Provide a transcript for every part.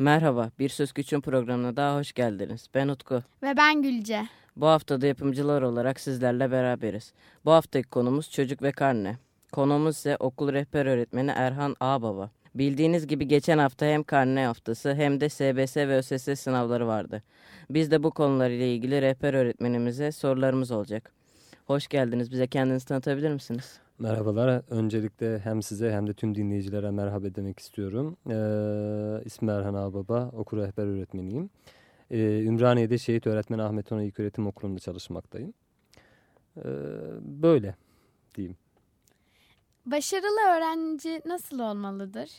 Merhaba, Bir Söz Güç'ün programına daha hoş geldiniz. Ben Utku. Ve ben Gülce. Bu hafta da yapımcılar olarak sizlerle beraberiz. Bu haftaki konumuz çocuk ve karne. Konuğumuz ise okul rehber öğretmeni Erhan Ağbaba. Bildiğiniz gibi geçen hafta hem karne haftası hem de SBS ve ÖSS sınavları vardı. Biz de bu konular ile ilgili rehber öğretmenimize sorularımız olacak. Hoş geldiniz. Bize kendinizi tanıtabilir misiniz? Merhabalar. Öncelikle hem size hem de tüm dinleyicilere merhaba demek istiyorum. Ee, ismim Erhan Ağbaba, okul rehber öğretmeniyim. Ee, Ümraniye'de Şehit Öğretmen Ahmet Ona İlköğretim Okulu'nda çalışmaktayım. Ee, böyle diyeyim. Başarılı öğrenci nasıl olmalıdır?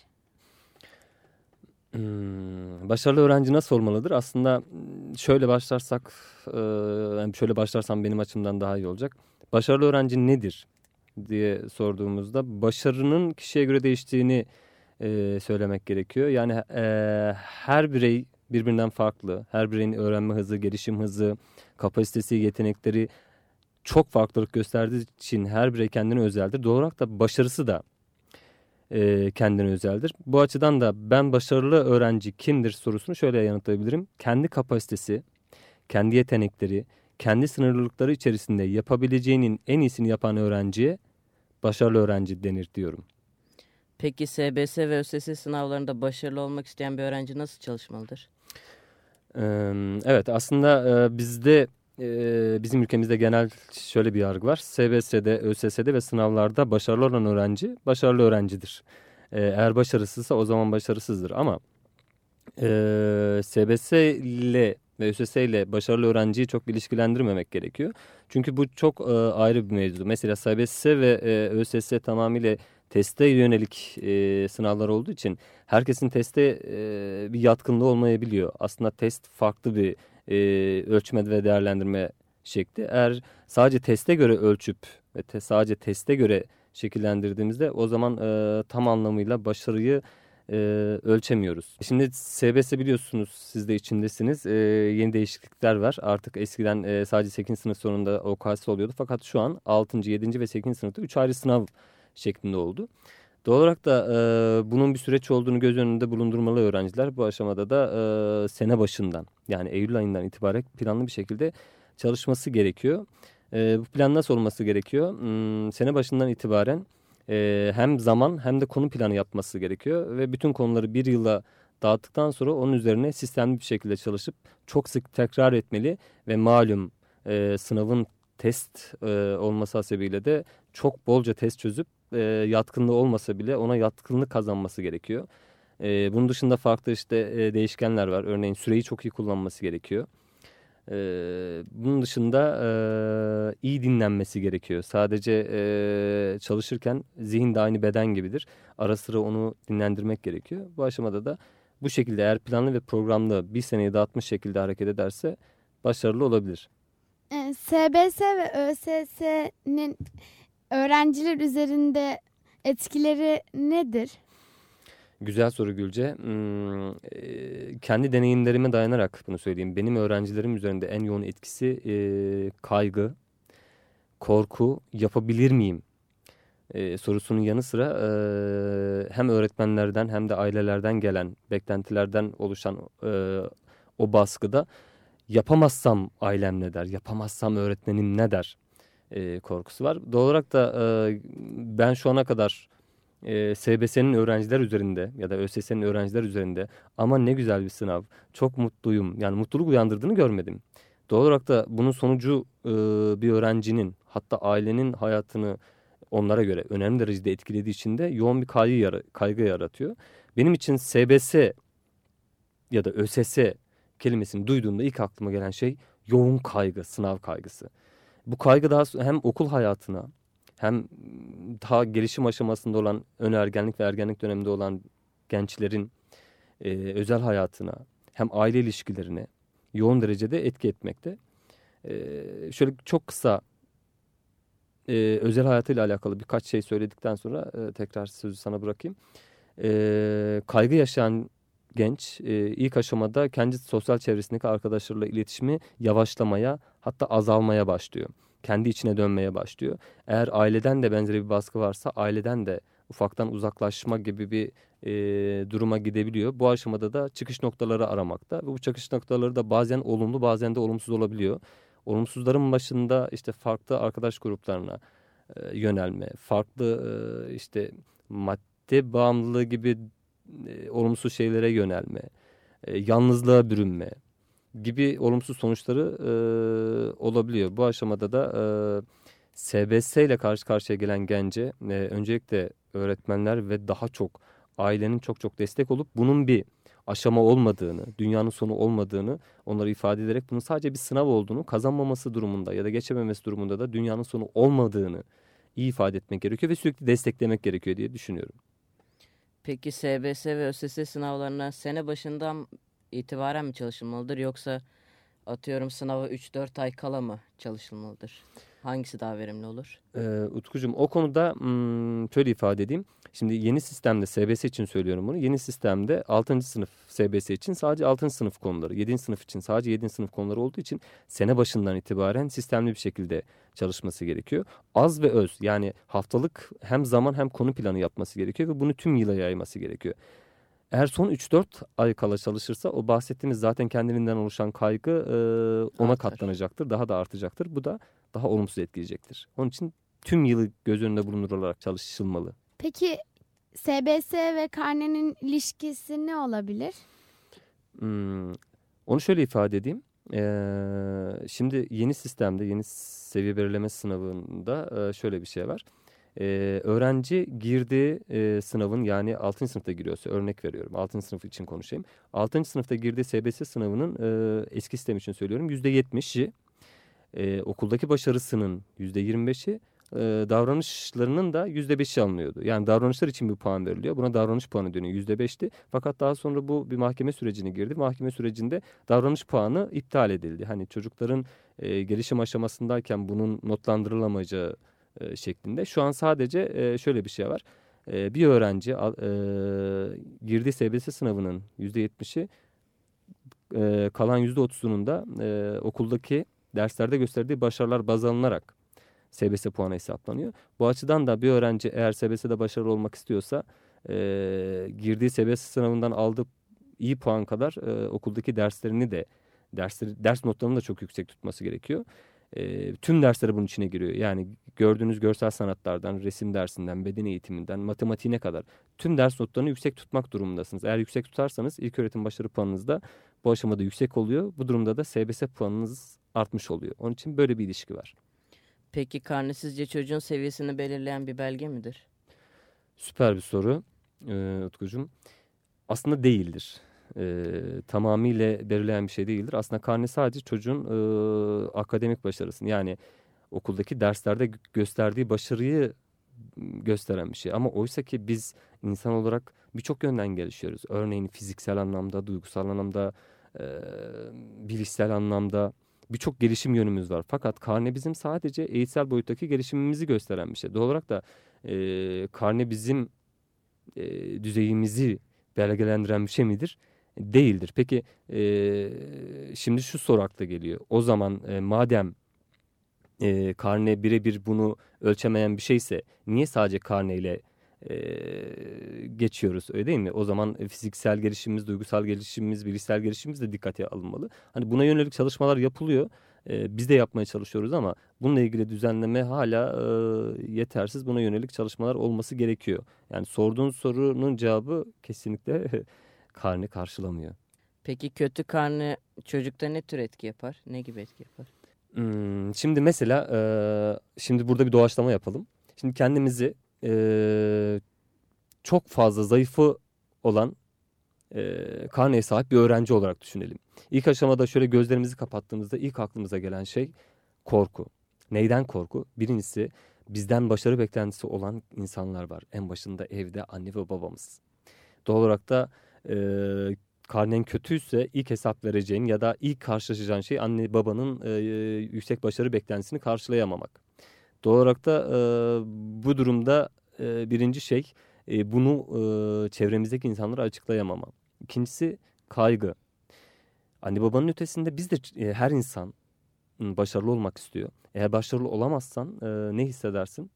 Hmm, başarılı öğrenci nasıl olmalıdır? Aslında şöyle başlarsak, e, şöyle başlarsam benim açımdan daha iyi olacak. Başarılı öğrenci nedir diye sorduğumuzda başarının kişiye göre değiştiğini e, söylemek gerekiyor. Yani e, her birey birbirinden farklı. Her bireyin öğrenme hızı, gelişim hızı, kapasitesi, yetenekleri çok farklılık gösterdiği için her birey kendine özeldir. Doğal olarak da başarısı da e, kendine özeldir. Bu açıdan da ben başarılı öğrenci kimdir sorusunu şöyle yanıtlayabilirim. Kendi kapasitesi, kendi yetenekleri, kendi sınırlılıkları içerisinde yapabileceğinin en iyisini yapan öğrenciye başarılı öğrenci denir diyorum. Peki SBS ve ÖSS sınavlarında başarılı olmak isteyen bir öğrenci nasıl çalışmalıdır? Evet aslında bizde bizim ülkemizde genel şöyle bir yargı var. SBS'de, ÖSS'de ve sınavlarda başarılı olan öğrenci başarılı öğrencidir. Eğer başarısızsa o zaman başarısızdır ama SBS ile ve ÖSS ile başarılı öğrenciyi çok ilişkilendirmemek gerekiyor. Çünkü bu çok ayrı bir mevzu. Mesela SBS ve ÖSS tamamıyla teste yönelik e, sınavlar olduğu için herkesin teste e, bir yatkınlığı olmayabiliyor. Aslında test farklı bir e, ölçme ve değerlendirme şekli. Eğer sadece teste göre ölçüp ve te, sadece teste göre şekillendirdiğimizde o zaman e, tam anlamıyla başarıyı e, ölçemiyoruz. Şimdi SBS biliyorsunuz siz de içindesiniz. E, yeni değişiklikler var. Artık eskiden e, sadece 8. sınıf sonunda OKS oluyordu. Fakat şu an 6. 7. ve 8. sınıfta 3 ayrı sınav şeklinde oldu. Doğal olarak da e, bunun bir süreç olduğunu göz önünde bulundurmalı öğrenciler. Bu aşamada da e, sene başından yani Eylül ayından itibaren planlı bir şekilde çalışması gerekiyor. E, bu plan nasıl olması gerekiyor? Hmm, sene başından itibaren e, hem zaman hem de konu planı yapması gerekiyor. Ve bütün konuları bir yıla dağıttıktan sonra onun üzerine sistemli bir şekilde çalışıp çok sık tekrar etmeli. Ve malum e, sınavın test e, olması hasebiyle de çok bolca test çözüp e, yatkınlığı olmasa bile ona yatkınlık kazanması gerekiyor. E, bunun dışında farklı işte e, değişkenler var. Örneğin süreyi çok iyi kullanması gerekiyor. E, bunun dışında e, iyi dinlenmesi gerekiyor. Sadece e, çalışırken zihin de aynı beden gibidir. Ara sıra onu dinlendirmek gerekiyor. Bu aşamada da bu şekilde eğer planlı ve programlı bir seneyi dağıtmış şekilde hareket ederse başarılı olabilir. SBS ve ÖSS'nin öğrenciler üzerinde etkileri nedir? Güzel soru Gülce. Hmm, e, kendi deneyimlerime dayanarak bunu söyleyeyim. Benim öğrencilerim üzerinde en yoğun etkisi e, kaygı, korku, yapabilir miyim e, sorusunun yanı sıra e, hem öğretmenlerden hem de ailelerden gelen beklentilerden oluşan e, o baskıda yapamazsam ailem ne der, yapamazsam öğretmenim ne der e, korkusu var. Doğal olarak da e, ben şu ana kadar e, SBS'nin öğrenciler üzerinde ya da ÖSS'nin öğrenciler üzerinde ama ne güzel bir sınav, çok mutluyum yani mutluluk uyandırdığını görmedim. Doğal olarak da bunun sonucu e, bir öğrencinin hatta ailenin hayatını onlara göre önemli derecede etkilediği için de yoğun bir kaygı, yara kaygı yaratıyor. Benim için SBS ya da ÖSS kelimesini duyduğumda ilk aklıma gelen şey yoğun kaygı, sınav kaygısı. Bu kaygı daha hem okul hayatına hem daha gelişim aşamasında olan ön ergenlik ve ergenlik döneminde olan gençlerin e, özel hayatına hem aile ilişkilerine yoğun derecede etki etmekte. E, şöyle çok kısa e, özel hayatıyla alakalı birkaç şey söyledikten sonra e, tekrar sözü sana bırakayım. E, kaygı yaşayan genç e, ilk aşamada kendi sosyal çevresindeki arkadaşlarıyla iletişimi yavaşlamaya hatta azalmaya başlıyor. Kendi içine dönmeye başlıyor. Eğer aileden de benzeri bir baskı varsa aileden de ufaktan uzaklaşma gibi bir e, duruma gidebiliyor. Bu aşamada da çıkış noktaları aramakta ve bu çıkış noktaları da bazen olumlu bazen de olumsuz olabiliyor. Olumsuzların başında işte farklı arkadaş gruplarına e, yönelme, farklı e, işte madde bağımlılığı gibi e, olumsuz şeylere yönelme, e, yalnızlığa bürünme gibi olumsuz sonuçları e, olabiliyor. Bu aşamada da e, SBS ile karşı karşıya gelen gence e, öncelikle öğretmenler ve daha çok ailenin çok çok destek olup bunun bir aşama olmadığını, dünyanın sonu olmadığını onları ifade ederek bunun sadece bir sınav olduğunu, kazanmaması durumunda ya da geçememesi durumunda da dünyanın sonu olmadığını iyi ifade etmek gerekiyor ve sürekli desteklemek gerekiyor diye düşünüyorum. Peki SBS ve ÖSS sınavlarına sene başından itibaren mi çalışılmalıdır yoksa atıyorum sınava 3-4 ay kala mı çalışılmalıdır? Hangisi daha verimli olur? Ee, Utkucuğum o konuda hmm, şöyle ifade edeyim. Şimdi yeni sistemde SBS için söylüyorum bunu. Yeni sistemde 6. sınıf SBS için sadece 6. sınıf konuları, 7. sınıf için sadece 7. sınıf konuları olduğu için sene başından itibaren sistemli bir şekilde çalışması gerekiyor. Az ve öz yani haftalık hem zaman hem konu planı yapması gerekiyor ve bunu tüm yıla yayması gerekiyor. Eğer son 3-4 ay kala çalışırsa o bahsettiğimiz zaten kendiliğinden oluşan kaygı e, ona Artar. katlanacaktır. Daha da artacaktır. Bu da daha olumsuz etkileyecektir. Onun için tüm yılı göz önünde bulundurularak çalışılmalı. Peki SBS ve karnenin ilişkisi ne olabilir? Hmm, onu şöyle ifade edeyim. Ee, şimdi yeni sistemde, yeni seviye belirleme sınavında e, şöyle bir şey var. Ee, öğrenci girdiği e, sınavın yani 6. sınıfta giriyorsa örnek veriyorum 6. sınıf için konuşayım. 6. sınıfta girdiği SBS sınavının e, eski sistem için söylüyorum %70'i e, okuldaki başarısının %25'i e, davranışlarının da %5'i alınıyordu. Yani davranışlar için bir puan veriliyor. Buna davranış puanı dönüyor %5'ti. Fakat daha sonra bu bir mahkeme sürecine girdi. Mahkeme sürecinde davranış puanı iptal edildi. Hani çocukların e, gelişim aşamasındayken bunun notlandırılamayacağı e, şeklinde. Şu an sadece e, şöyle bir şey var. E, bir öğrenci girdiği SBS sınavının %70'i e, kalan %30'unun da okuldaki derslerde gösterdiği başarılar baz alınarak SBS puanı hesaplanıyor. Bu açıdan da bir öğrenci eğer SBS'de başarılı olmak istiyorsa girdiği SBS sınavından aldığı iyi puan kadar okuldaki derslerini de dersleri, ders notlarını da çok yüksek tutması gerekiyor. E, tüm dersleri bunun içine giriyor. Yani gördüğünüz görsel sanatlardan, resim dersinden, beden eğitiminden, matematiğine kadar tüm ders notlarını yüksek tutmak durumundasınız. Eğer yüksek tutarsanız ilk öğretim başarı puanınız da bu aşamada yüksek oluyor. Bu durumda da SBS puanınız artmış oluyor. Onun için böyle bir ilişki var. Peki karne sizce çocuğun seviyesini belirleyen bir belge midir? Süper bir soru e, Utkucuğum. Aslında değildir. E, tamamıyla belirleyen bir şey değildir. Aslında karne sadece çocuğun e, akademik başarısını yani okuldaki derslerde gö- gösterdiği başarıyı gösteren bir şey. Ama oysa ki biz insan olarak birçok yönden gelişiyoruz. Örneğin fiziksel anlamda, duygusal anlamda, e, bilişsel anlamda birçok gelişim yönümüz var. Fakat karne bizim sadece eğitsel boyuttaki gelişimimizi gösteren bir şey. Doğal olarak da e, karne bizim e, düzeyimizi belgelendiren bir şey midir? Değildir. Peki e, şimdi şu soru akla geliyor. O zaman e, madem e, karne birebir bunu ölçemeyen bir şeyse niye sadece karneyle e, geçiyoruz öyle değil mi? O zaman fiziksel gelişimimiz, duygusal gelişimimiz, bilişsel gelişimimiz de dikkate alınmalı. Hani buna yönelik çalışmalar yapılıyor. E, biz de yapmaya çalışıyoruz ama bununla ilgili düzenleme hala e, yetersiz. Buna yönelik çalışmalar olması gerekiyor. Yani sorduğun sorunun cevabı kesinlikle karne karşılamıyor. Peki kötü karne çocukta ne tür etki yapar? Ne gibi etki yapar? Hmm, şimdi mesela e, şimdi burada bir doğaçlama yapalım. Şimdi kendimizi e, çok fazla zayıfı olan e, karneye sahip bir öğrenci olarak düşünelim. İlk aşamada şöyle gözlerimizi kapattığımızda ilk aklımıza gelen şey korku. Neyden korku? Birincisi bizden başarı beklentisi olan insanlar var. En başında evde anne ve babamız. Doğal olarak da e, karnen kötüyse ilk hesap vereceğin ya da ilk karşılaşacağın şey anne babanın e, yüksek başarı beklentisini karşılayamamak. Doğal olarak da e, bu durumda e, birinci şey e, bunu e, çevremizdeki insanlara açıklayamama. İkincisi kaygı. Anne babanın ötesinde biz de e, her insan başarılı olmak istiyor. Eğer başarılı olamazsan e, ne hissedersin?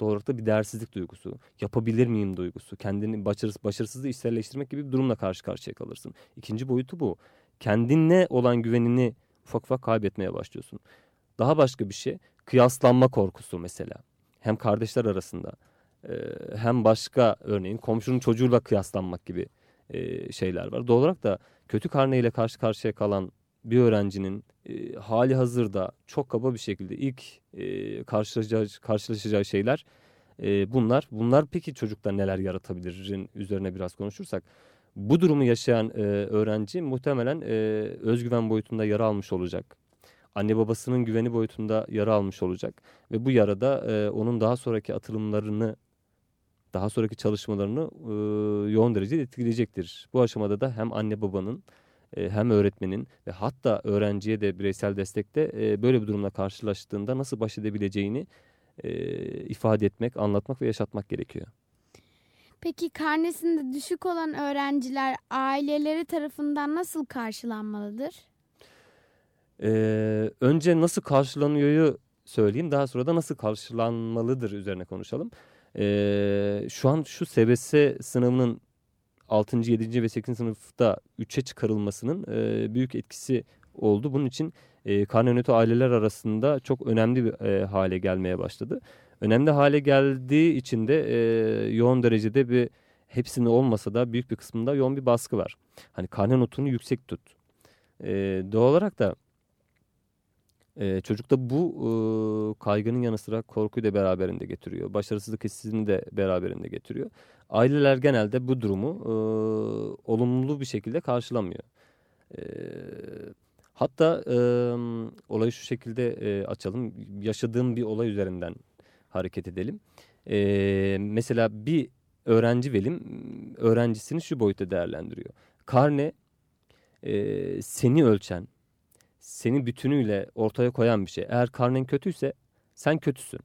Doğal olarak bir değersizlik duygusu, yapabilir miyim duygusu, kendini başarısız, başarısızlığı içselleştirmek gibi bir durumla karşı karşıya kalırsın. İkinci boyutu bu. Kendine olan güvenini ufak ufak kaybetmeye başlıyorsun. Daha başka bir şey kıyaslanma korkusu mesela. Hem kardeşler arasında hem başka örneğin komşunun çocuğuyla kıyaslanmak gibi şeyler var. Doğal olarak da kötü karneyle karşı karşıya kalan bir öğrencinin e, hali hazırda çok kaba bir şekilde ilk e, karşılaşacağı, karşılaşacağı şeyler e, bunlar. Bunlar peki çocukta neler yaratabilirin üzerine biraz konuşursak. Bu durumu yaşayan e, öğrenci muhtemelen e, özgüven boyutunda yara almış olacak. Anne babasının güveni boyutunda yara almış olacak. Ve bu yarada e, onun daha sonraki atılımlarını daha sonraki çalışmalarını e, yoğun derecede etkileyecektir. Bu aşamada da hem anne babanın hem öğretmenin ve hatta öğrenciye de bireysel destekte e, böyle bir durumla karşılaştığında nasıl baş edebileceğini e, ifade etmek, anlatmak ve yaşatmak gerekiyor. Peki karnesinde düşük olan öğrenciler aileleri tarafından nasıl karşılanmalıdır? Ee, önce nasıl karşılanıyoryu söyleyeyim daha sonra da nasıl karşılanmalıdır üzerine konuşalım. Ee, şu an şu SBS sınavının 6. 7. ve 8. sınıfta 3'e çıkarılmasının e, büyük etkisi oldu. Bunun için e, karnenötü aileler arasında çok önemli bir e, hale gelmeye başladı. Önemli hale geldiği için de e, yoğun derecede bir hepsinde olmasa da büyük bir kısmında yoğun bir baskı var. Hani karne notunu yüksek tut. E, doğal olarak da e, çocukta bu e, kaygının yanı sıra korkuyu da beraberinde getiriyor. Başarısızlık hissini de beraberinde getiriyor. Aileler genelde bu durumu e, olumlu bir şekilde karşılamıyor. E, hatta e, olayı şu şekilde e, açalım. Yaşadığım bir olay üzerinden hareket edelim. E, mesela bir öğrenci velim öğrencisini şu boyutta değerlendiriyor. Karne e, seni ölçen, seni bütünüyle ortaya koyan bir şey. Eğer karnen kötüyse sen kötüsün.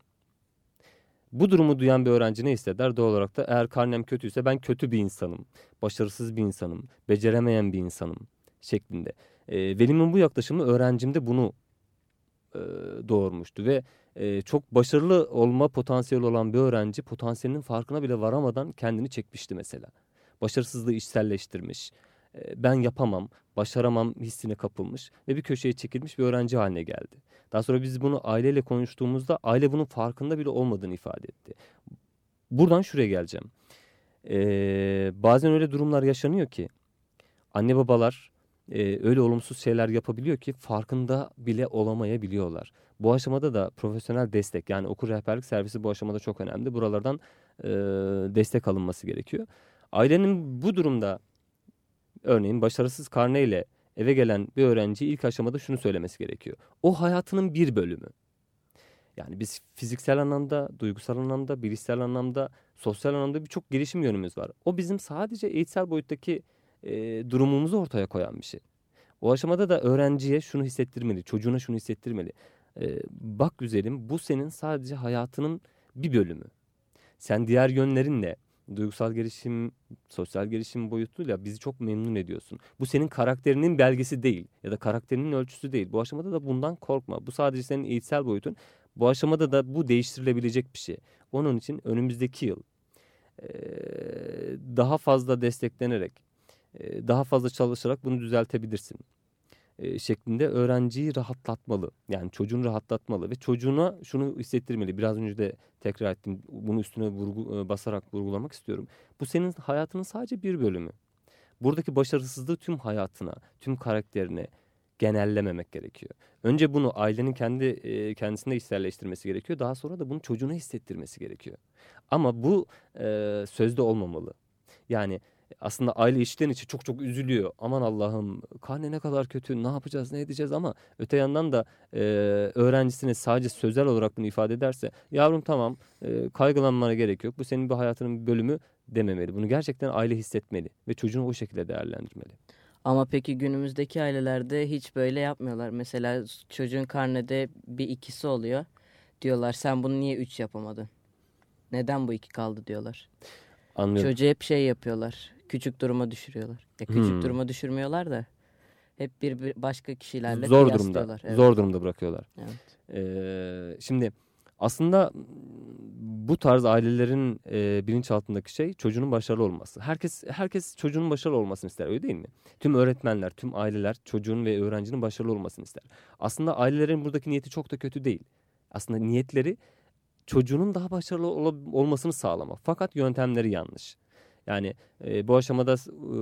Bu durumu duyan bir öğrenci ne hisseder? Doğal olarak da eğer karnem kötüyse ben kötü bir insanım, başarısız bir insanım, beceremeyen bir insanım şeklinde. E, velimin bu yaklaşımı öğrencimde bunu e, doğurmuştu ve e, çok başarılı olma potansiyeli olan bir öğrenci potansiyelinin farkına bile varamadan kendini çekmişti mesela. Başarısızlığı içselleştirmiş, ben yapamam, başaramam hissine kapılmış ve bir köşeye çekilmiş bir öğrenci haline geldi. Daha sonra biz bunu aileyle konuştuğumuzda aile bunun farkında bile olmadığını ifade etti. Buradan şuraya geleceğim. Ee, bazen öyle durumlar yaşanıyor ki anne babalar e, öyle olumsuz şeyler yapabiliyor ki farkında bile olamayabiliyorlar. Bu aşamada da profesyonel destek yani okul rehberlik servisi bu aşamada çok önemli. Buralardan e, destek alınması gerekiyor. Ailenin bu durumda örneğin başarısız karneyle eve gelen bir öğrenci ilk aşamada şunu söylemesi gerekiyor. O hayatının bir bölümü. Yani biz fiziksel anlamda, duygusal anlamda, bilişsel anlamda, sosyal anlamda birçok gelişim yönümüz var. O bizim sadece eğitsel boyuttaki e, durumumuzu ortaya koyan bir şey. O aşamada da öğrenciye şunu hissettirmeli, çocuğuna şunu hissettirmeli. E, bak güzelim bu senin sadece hayatının bir bölümü. Sen diğer yönlerinle, duygusal gelişim, sosyal gelişim boyutuyla bizi çok memnun ediyorsun. Bu senin karakterinin belgesi değil ya da karakterinin ölçüsü değil. Bu aşamada da bundan korkma. Bu sadece senin eğitsel boyutun. Bu aşamada da bu değiştirilebilecek bir şey. Onun için önümüzdeki yıl daha fazla desteklenerek, daha fazla çalışarak bunu düzeltebilirsin e, şeklinde öğrenciyi rahatlatmalı. Yani çocuğunu rahatlatmalı ve çocuğuna şunu hissettirmeli. Biraz önce de tekrar ettim. Bunu üstüne vurgu, e, basarak vurgulamak istiyorum. Bu senin hayatının sadece bir bölümü. Buradaki başarısızlığı tüm hayatına, tüm karakterine genellememek gerekiyor. Önce bunu ailenin kendi e, kendisinde içselleştirmesi gerekiyor. Daha sonra da bunu çocuğuna hissettirmesi gerekiyor. Ama bu e, sözde olmamalı. Yani aslında aile içten içe çok çok üzülüyor. Aman Allah'ım karne ne kadar kötü ne yapacağız ne edeceğiz ama öte yandan da e, öğrencisine sadece sözel olarak bunu ifade ederse yavrum tamam e, kaygılanmana gerek yok. Bu senin bir hayatının bir bölümü dememeli. Bunu gerçekten aile hissetmeli ve çocuğunu o şekilde değerlendirmeli. Ama peki günümüzdeki ailelerde hiç böyle yapmıyorlar. Mesela çocuğun karnede bir ikisi oluyor. Diyorlar sen bunu niye üç yapamadın? Neden bu iki kaldı diyorlar. Anlıyorum. Çocuğu hep şey yapıyorlar. Küçük duruma düşürüyorlar. Ya küçük Hmm. duruma düşürmüyorlar da hep bir, bir başka kişilerle Zor durumda. Evet. Zor durumda bırakıyorlar. Evet. Ee, şimdi aslında bu tarz ailelerin e, bilinçaltındaki şey çocuğunun başarılı olması. Herkes herkes çocuğunun başarılı olmasını ister öyle değil mi? Tüm öğretmenler, tüm aileler çocuğun ve öğrencinin başarılı olmasını ister. Aslında ailelerin buradaki niyeti çok da kötü değil. Aslında niyetleri çocuğunun daha başarılı ol- olmasını sağlamak. Fakat yöntemleri yanlış. Yani e, bu aşamada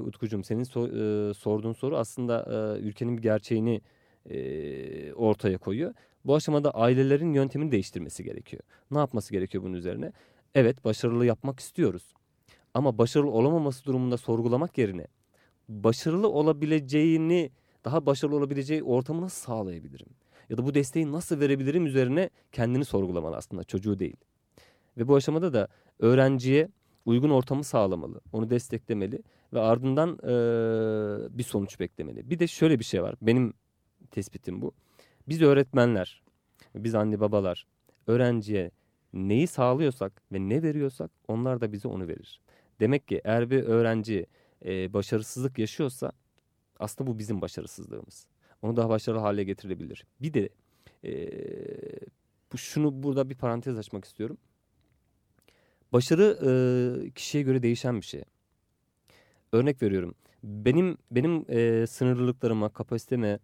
Utkucuğum senin so- e, sorduğun soru aslında e, ülkenin bir gerçeğini e, ortaya koyuyor. Bu aşamada ailelerin yöntemini değiştirmesi gerekiyor. Ne yapması gerekiyor bunun üzerine? Evet başarılı yapmak istiyoruz. Ama başarılı olamaması durumunda sorgulamak yerine başarılı olabileceğini, daha başarılı olabileceği ortamı nasıl sağlayabilirim? Ya da bu desteği nasıl verebilirim üzerine kendini sorgulamalı aslında çocuğu değil. Ve bu aşamada da öğrenciye uygun ortamı sağlamalı, onu desteklemeli ve ardından eee, bir sonuç beklemeli. Bir de şöyle bir şey var, benim tespitim bu. Biz öğretmenler, biz anne babalar öğrenciye neyi sağlıyorsak ve ne veriyorsak onlar da bize onu verir. Demek ki eğer bir öğrenci e, başarısızlık yaşıyorsa aslında bu bizim başarısızlığımız. Onu daha başarılı hale getirebilir. Bir de e, bu şunu burada bir parantez açmak istiyorum. Başarı e, kişiye göre değişen bir şey. Örnek veriyorum. Benim benim e, sınırlılıklarıma, kapasiteme,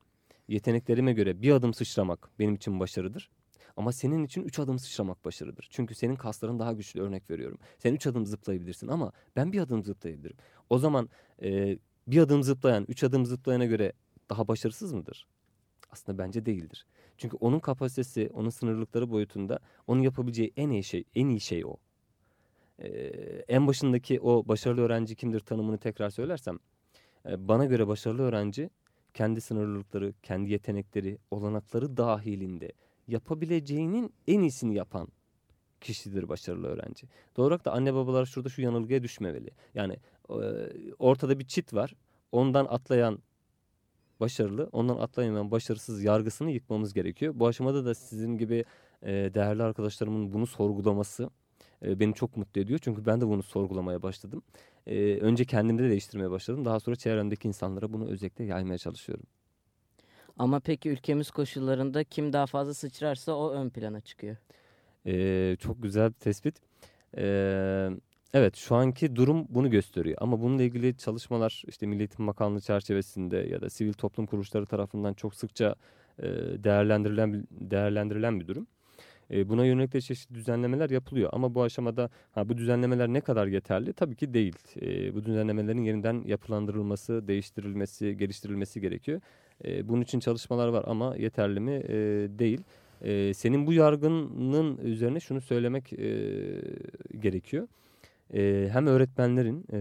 yeteneklerime göre bir adım sıçramak benim için başarıdır. Ama senin için üç adım sıçramak başarıdır. Çünkü senin kasların daha güçlü örnek veriyorum. Sen üç adım zıplayabilirsin ama ben bir adım zıplayabilirim. O zaman e, bir adım zıplayan, üç adım zıplayana göre daha başarısız mıdır? Aslında bence değildir. Çünkü onun kapasitesi, onun sınırlılıkları boyutunda onun yapabileceği en iyi şey, en iyi şey o. En başındaki o başarılı öğrenci kimdir tanımını tekrar söylersem, bana göre başarılı öğrenci kendi sınırlılıkları, kendi yetenekleri, olanakları dahilinde yapabileceğinin en iyisini yapan kişidir başarılı öğrenci. Doğal olarak da anne babalar şurada şu yanılgıya düşmemeli. Yani e, ortada bir çit var. Ondan atlayan başarılı, ondan atlayamayan başarısız yargısını yıkmamız gerekiyor. Bu aşamada da sizin gibi e, değerli arkadaşlarımın bunu sorgulaması e, beni çok mutlu ediyor. Çünkü ben de bunu sorgulamaya başladım. E, önce kendimde de değiştirmeye başladım. Daha sonra çevremdeki insanlara bunu özellikle yaymaya çalışıyorum. Ama peki ülkemiz koşullarında kim daha fazla sıçrarsa o ön plana çıkıyor. Ee, çok güzel bir tespit. Ee, evet şu anki durum bunu gösteriyor. Ama bununla ilgili çalışmalar işte Milli Eğitim Bakanlığı çerçevesinde ya da sivil toplum kuruluşları tarafından çok sıkça e, değerlendirilen değerlendirilen bir durum. Buna yönelik de çeşitli düzenlemeler yapılıyor. Ama bu aşamada ha, bu düzenlemeler ne kadar yeterli? Tabii ki değil. E, bu düzenlemelerin yeniden yapılandırılması, değiştirilmesi, geliştirilmesi gerekiyor. E, bunun için çalışmalar var ama yeterli mi? E, değil. E, senin bu yargının üzerine şunu söylemek e, gerekiyor. E, hem öğretmenlerin e,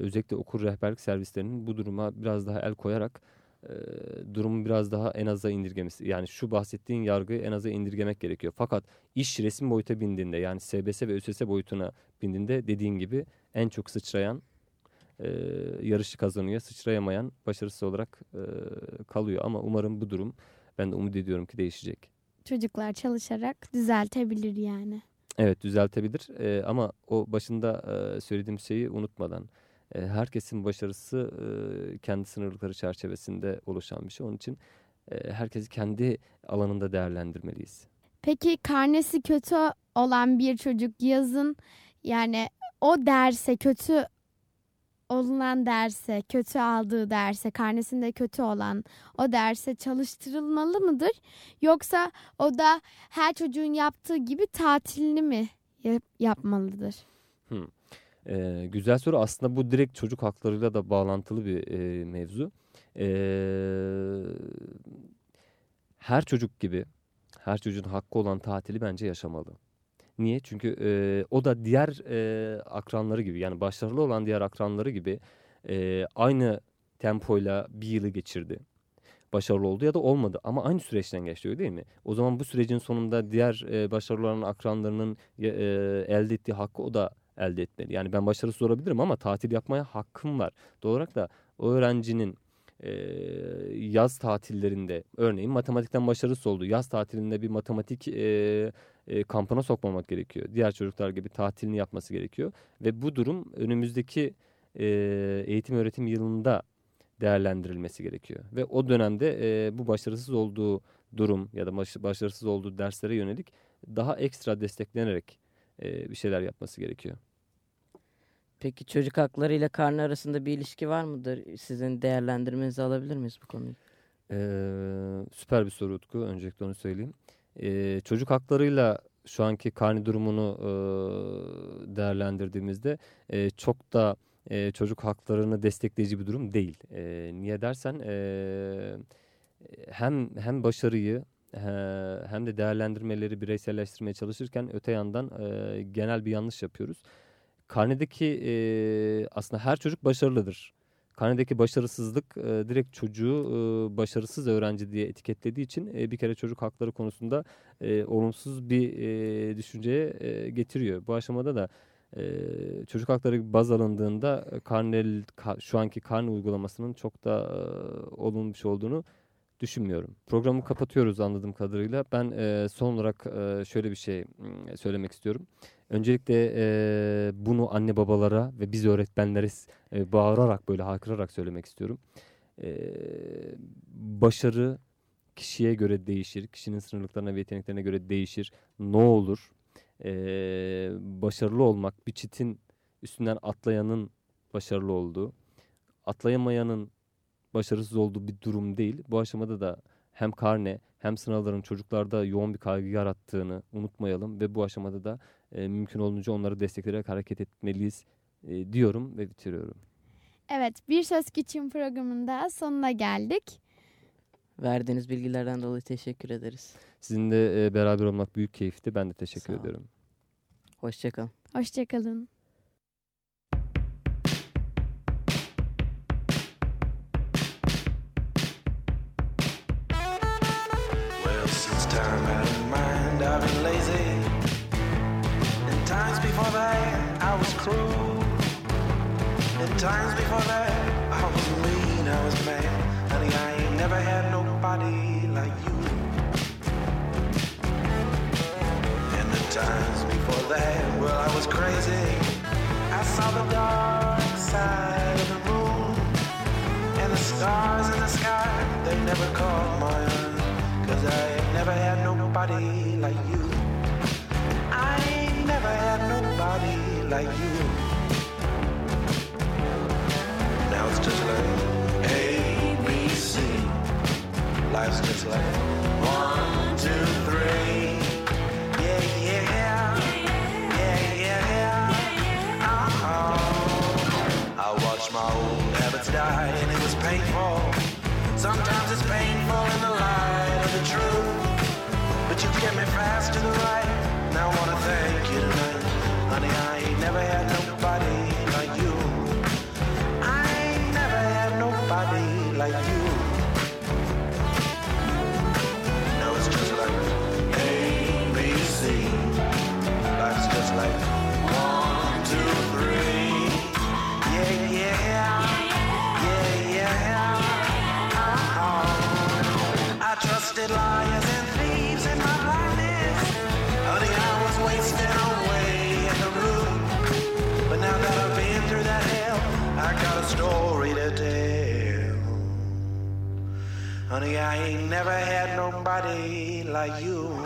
özellikle okul rehberlik servislerinin bu duruma biraz daha el koyarak e, durumu biraz daha en aza indirgemesi. Yani şu bahsettiğin yargıyı en aza indirgemek gerekiyor. Fakat iş resmi boyuta bindiğinde yani SBS ve ÖSS boyutuna bindiğinde dediğin gibi en çok sıçrayan e, yarışı kazanıyor. Sıçrayamayan başarısız olarak e, kalıyor. Ama umarım bu durum ben de umut ediyorum ki değişecek. Çocuklar çalışarak düzeltebilir yani. Evet düzeltebilir e, ama o başında e, söylediğim şeyi unutmadan e, herkesin başarısı e, kendi sınırlıkları çerçevesinde oluşan bir şey. Onun için e, herkesi kendi alanında değerlendirmeliyiz. Peki karnesi kötü olan bir çocuk yazın yani o derse kötü olunan derse, kötü aldığı derse, karnesinde kötü olan o derse çalıştırılmalı mıdır? Yoksa o da her çocuğun yaptığı gibi tatilini mi yap- yapmalıdır? E, güzel soru aslında bu direkt çocuk haklarıyla da bağlantılı bir e, mevzu. E, her çocuk gibi her çocuğun hakkı olan tatili bence yaşamalı. Niye? Çünkü e, o da diğer e, akranları gibi yani başarılı olan diğer akranları gibi e, aynı tempoyla bir yılı geçirdi. Başarılı oldu ya da olmadı ama aynı süreçten geçti değil mi? O zaman bu sürecin sonunda diğer e, başarılı olan akranlarının e, elde ettiği hakkı o da elde etmeli. Yani ben başarısız olabilirim ama tatil yapmaya hakkım var. Doğal olarak da o öğrencinin e, yaz tatillerinde örneğin matematikten başarısız oldu. Yaz tatilinde bir matematik e, e, kampına sokmamak gerekiyor. Diğer çocuklar gibi tatilini yapması gerekiyor. Ve bu durum önümüzdeki e, eğitim öğretim yılında değerlendirilmesi gerekiyor. Ve o dönemde e, bu başarısız olduğu durum ya da baş, başarısız olduğu derslere yönelik daha ekstra desteklenerek e, bir şeyler yapması gerekiyor. Peki çocuk hakları ile karne arasında bir ilişki var mıdır? Sizin değerlendirmenizi alabilir miyiz bu konuyu? Ee, süper bir soru Utku. Öncelikle onu söyleyeyim. Ee, çocuk haklarıyla şu anki karni durumunu e, değerlendirdiğimizde e, çok da e, çocuk haklarını destekleyici bir durum değil. E, niye dersen e, hem hem başarıyı hem de değerlendirmeleri bireyselleştirmeye çalışırken öte yandan e, genel bir yanlış yapıyoruz. Karnedeki e, aslında her çocuk başarılıdır. Karnedeki başarısızlık e, direkt çocuğu e, başarısız öğrenci diye etiketlediği için e, bir kere çocuk hakları konusunda e, olumsuz bir e, düşünceye e, getiriyor. Bu aşamada da e, çocuk hakları baz alındığında karnel ka, şu anki karne uygulamasının çok da e, olumlu bir şey olduğunu düşünmüyorum. Programı kapatıyoruz anladığım kadarıyla. Ben e, son olarak e, şöyle bir şey e, söylemek istiyorum. Öncelikle e, bunu anne babalara ve biz öğretmenlere e, bağırarak böyle haykırarak söylemek istiyorum. E, başarı kişiye göre değişir. Kişinin sınırlıklarına ve yeteneklerine göre değişir. Ne olur? E, başarılı olmak bir çitin üstünden atlayanın başarılı olduğu, atlayamayanın başarısız olduğu bir durum değil. Bu aşamada da hem karne hem sınavların çocuklarda yoğun bir kaygı yarattığını unutmayalım ve bu aşamada da e, mümkün olunca onları destekleyerek hareket etmeliyiz e, diyorum ve bitiriyorum. Evet, Bir Söz Küçüğün programında sonuna geldik. Verdiğiniz bilgilerden dolayı teşekkür ederiz. Sizinle e, beraber olmak büyük keyifti. Ben de teşekkür ediyorum. Hoşçakalın. Hoşçakalın. Times before that, I was mean, I was mad. Honey, I ain't never had nobody like you. And the times before that, well, I was crazy. I saw the dark side of the moon. And the stars in the sky, they never caught my eye. Cause I never had nobody like you. I ain't never had nobody like you. lives in. Never had nobody like you.